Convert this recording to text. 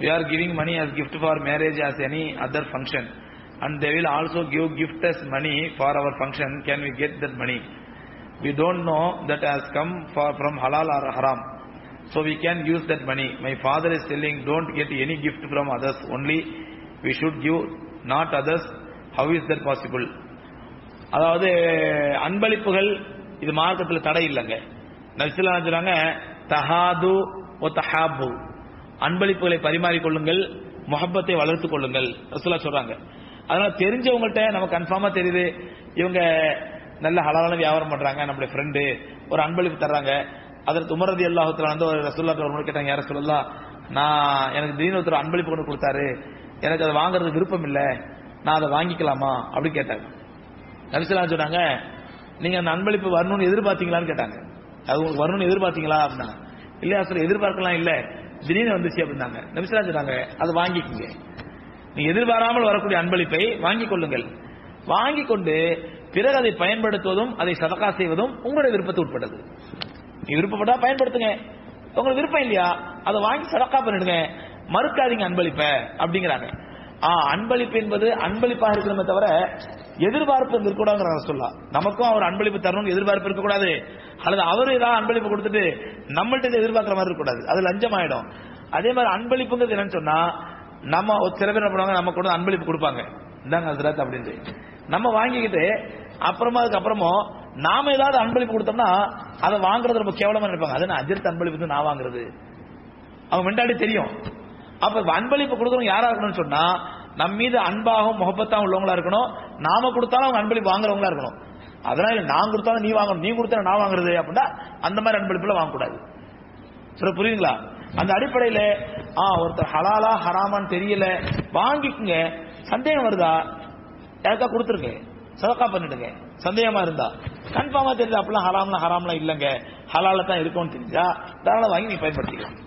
we are giving money as gift for marriage as any other function and they will also give gift as money for our function can we get that money we don't know that has come for, from halal or haram so we can use that money my father is telling don't get any gift from others only we should give not others how is that possible அதாவது அன்பளிப்புகள் இது மார்க்கத்தில் தடை இல்லைங்க நபிசுல்லா சொல்றாங்க தஹாது ஒ தஹாபு அன்பளிப்புகளை பரிமாறிக்கொள்ளுங்கள் முகப்பத்தை வளர்த்துக் கொள்ளுங்கள். ரசுல்லா சொல்றாங்க. அதனால தெரிஞ்சவங்கள்ட்ட நமக்கு கன்ஃபார்மா தெரியுது. இவங்க நல்ல ஹலாலான வியாபாரம் பண்றாங்க நம்மளுடைய ஃப்ரெண்டு ஒரு அன்பளிப்பு தர்றாங்க. அதற்கு உமரதி அல்லாஹத்துல வந்து ஒரு ரசூல்லா ஒரு கேட்டாங்க யார சொல்லலாம் நான் எனக்கு திடீர்னு ஒருத்தர் அன்பளிப்பு கொண்டு கொடுத்தாரு. எனக்கு அதை வாங்குறது விருப்பம் இல்லை. நான் அதை வாங்கிக்கலாமா? அப்படின்னு கேட்டாங்க. நபிசலாம் சொன்னாங்க நீங்க அந்த அன்பளிப்பு வரணும்னு எதிர்பார்த்தீங்களான்னு கேட்டாங்க. அது உங்களுக்கு வரணும்னு எதிர்பார்த்தீங்களா? அப்படின்னா இல்லையா சொல்ல எதிர்பார்க்கலாம் இல்லை. திடீர்னு வந்துச்சு அப்படின்னாங்க. நபிசலாம் சொன்னாங்க அதை வாங்கிக்கோங்க. நீங்க எதிர்பாராமல் வரக்கூடிய அன்பளிப்பை வாங்கிக் கொள்ளுங்கள். வாங்கி கொண்டு பிறகு அதை பயன்படுத்துவதும் அதை சதக்கா செய்வதும் உங்களுடைய விருப்பத்தை உட்பட்டது. நீ விருப்பப்பட்டா பயன்படுத்துங்க. உங்களுக்கு விருப்பம் இல்லையா? அதை வாங்கி சதக்கா பண்ணிடுங்க. மறுக்காதீங்க அன்பளிப்ப. அப்படிங்கிறாங்க. அன்பளிப்பு என்பது அன்பளிப்பாக இருக்கணுமே தவிர எதிர்பார்ப்பு இருக்கக்கூடாதுங்கிற சொல்லலாம் நமக்கும் அவர் அன்பளிப்பு தரணும்னு எதிர்பார்ப்பு இருக்கக்கூடாது. அல்லது அவரு ஏதாவது அன்பளிப்பு கொடுத்துட்டு நம்மள்ட்ட இதை எதிர்பார்க்கிற மாதிரி இருக்கக்கூடாது. அது லஞ்சம் ஆயிடும் அதே மாதிரி அன்பளிப்புங்கிறது என்னன்னு சொன்னா நம்ம ஒரு சில பேர் என்ன பண்ணுவாங்க நம்ம கூட அன்பளிப்பு கொடுப்பாங்க. இந்தாங்க ஹசரத் அப்படின்ட்டு. நம்ம வாங்கிக்கிட்டு அப்புறமா அதுக்கப்புறமும் நாம ஏதாவது அன்பளிப்பு கொடுத்தோம்னா அதை வாங்குறது ரொம்ப கேவலமா நினைப்பாங்க. அது நான் அஜித் அன்பளிப்பு நான் வாங்குறது? அவங்க முன்னாடி தெரியும். அப்ப அன்பளிப்பு கொடுக்கறவங்க யாரா இருக்கணும்னு சொன்னா நம்ம மீது அன்பாகவும் முகப்பத்தாகவும் உள்ளவங்களா இருக்கணும். நாம கொடுத்தாலும் அவங்க அன்பளிப்பு வாங்குறவங்களா இருக்கணும். அதனால நான் கொடுத்தாலும் நீ வாங்கணும். நீ கொடுத்தா நான் வாங்குறது அப்படின்னா அந்த மாதிரி அன்பளிப்புல வாங்கக்கூடாது. சரி புரியுதுங்களா? அந்த அடிப்படையில ஆ ஒருத்தர் ஹலாலா ஹராமான்னு தெரியல. வாங்கிக்குங்க. சந்தேகம் வருதா? யாருக்கா கொடுத்துருங்க. சதக்கா பண்ணிடுங்க. சந்தேகமா இருந்தா. கன்ஃபார்மா தெரிஞ்சா அப்படிலாம் ஹராம்லாம் ஹராம்லாம் இல்லைங்க. ஹலால தான் இருக்கும்னு தெரிஞ்சா தாராளம் வாங்கி நீ பயன்படுத்திக்கலாம்.